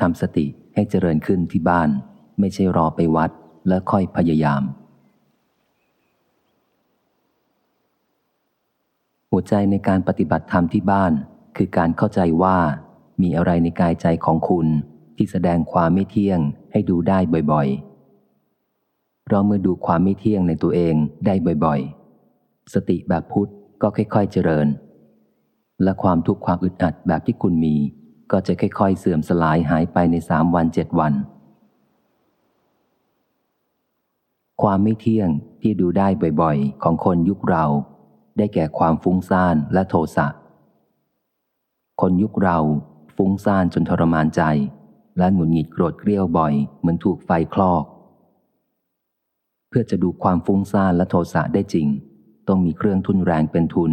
ทำสติให้เจริญขึ้นที่บ้าน ไม่ใช่รอไปวัดแล้วค่อยพยายาม หัวใจในการปฏิบัติธรรมที่บ้าน คือการเข้าใจว่ามีอะไรในกายใจของคุณที่แสดงความไม่เที่ยงให้ดูได้บ่อยๆ เราเมื่อดูความไม่เที่ยงในตัวเองได้บ่อยๆ สติแบบพุทธก็ค่อยๆเจริญ และความทุกข์ความอึดอัดแบบที่คุณมี ก็จะค่อยๆ เสื่อมสลายหายไปในสามวันเจ็ดวัน ความไม่เที่ยงที่ดูได้บ่อยๆ ของคนยุคเรา ได้แก่ความฟุ้งซ่านและโทสะ คนยุคเราฟุ้งซ่านจนทรมานใจ และหงุดหงิดโกรธเกรี้ยวบ่อยเหมือนถูกไฟคลอก เพื่อจะดูความฟุ้งซ่านและโทสะได้จริง ต้องมีเครื่องทุนแรงเป็นทุน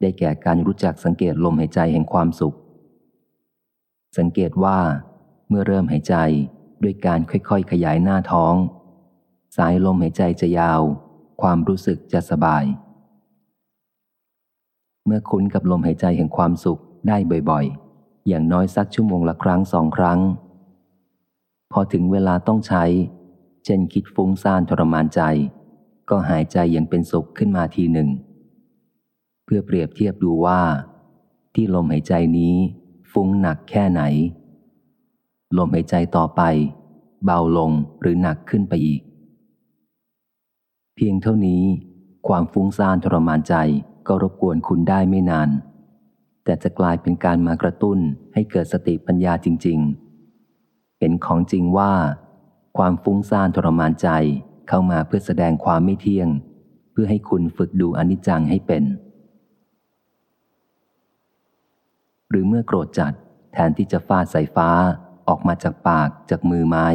ได้แก่การรู้จักสังเกตลมหายใจแห่งความสุข สังเกตว่า เมื่อเริ่มหายใจด้วยการค่อยๆ ขยายหน้าท้อง สายลมหายใจจะยาว ความรู้สึกจะสบาย เมื่อคุ้นกับลมหายใจแห่งความสุขได้บ่อยๆ อย่างน้อยสักชั่วโมงละครั้งสองครั้ง พอถึงเวลาต้องใช้ เช่นคิดฟุ้งซ่านทรมานใจ ก็หายใจอย่างเป็นสุขขึ้นมาทีหนึ่ง เพื่อเปรียบเทียบดูว่า ที่ลมหายใจนี้ ฟุ้งหนักแค่ไหน ลมหายใจต่อไป เบาลงหรือหนักขึ้นไปอีก เพียงเท่านี้ความฟุ้งซ่านทรมานใจก็รบกวนคุณได้ไม่นาน แต่จะกลายเป็นการมากระตุ้นให้เกิดสติปัญญาจริง ๆเห็นของจริงว่า ความฟุ้งซ่านทรมานใจเข้ามาเพื่อแสดงความไม่เที่ยง เพื่อให้คุณฝึกดูอนิจจังให้เป็น หรือเมื่อโกรธจัด แทนที่จะฟาดสายฟ้า ออกมาจากปากจากมือไม้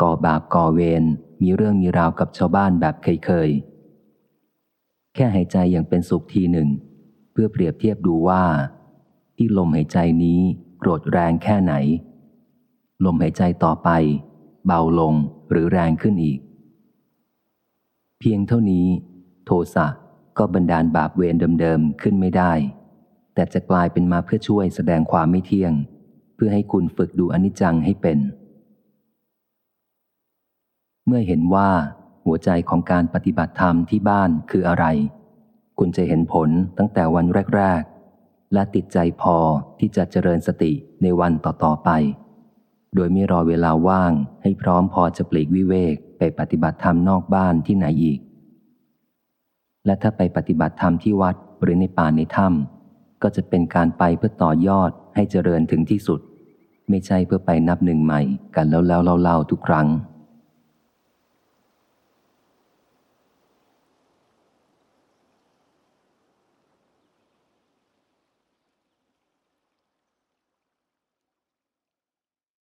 ก่อบาปก่อเวรมีเรื่องมีราวกับชาวบ้านแบบเคยๆ แค่หายใจอย่างเป็นสุขทีหนึ่ง เพื่อเปรียบเทียบดูว่า ที่ลมหายใจนี้โกรธแรงแค่ไหน ลมหายใจต่อไป เบาลงหรือแรงขึ้นอีก เพียงเท่านี้ โทสะก็บันดาลบาปเวรเดิมๆขึ้นไม่ได้ แต่จะกลายเป็นมาเพื่อช่วยแสดงความไม่เที่ยง เพื่อให้คุณฝึกดูอนิจจังให้เป็น เมื่อเห็นว่าหัวใจของการปฏิบัติธรรมที่บ้านคืออะไร คุณจะเห็นผลตั้งแต่วันแรก ๆ และติดใจพอที่จะเจริญสติในวันต่อ ๆ ไป โดยไม่รอเวลาว่างให้พร้อมพอจะปลีกวิเวกไปปฏิบัติธรรมนอกบ้านที่ไหนอีก และถ้าไปปฏิบัติธรรมที่วัดหรือในป่าในถ้ำ ก็จะเป็นการไปเพื่อต่อยอดให้เจริญถึงที่สุด ไม่ใช่เพื่อไปนับหนึ่งใหม่กันแล้วแล้วเล่าๆทุกครั้ง